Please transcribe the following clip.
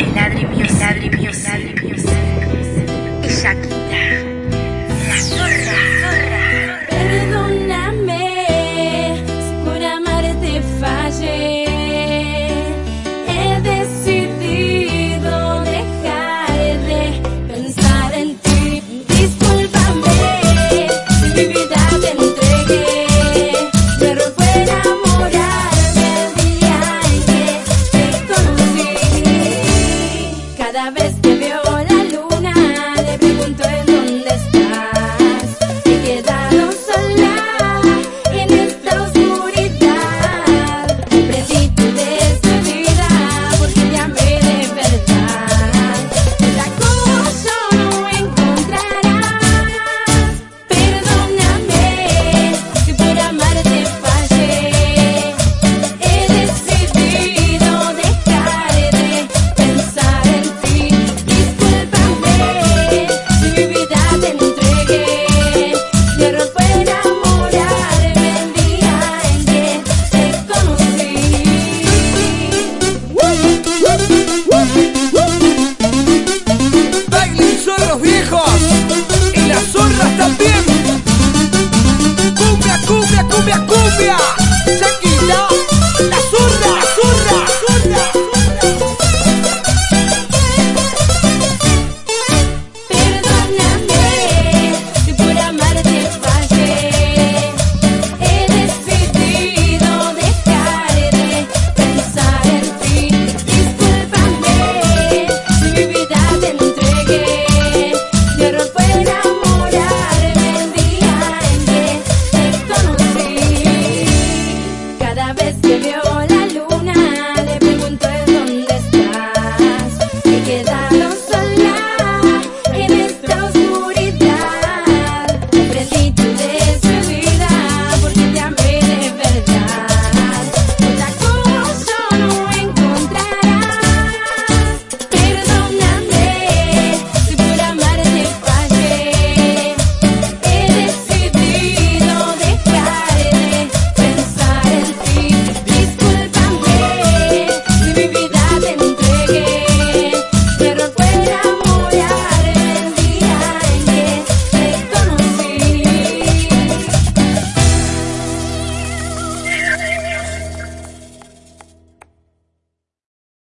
El ladri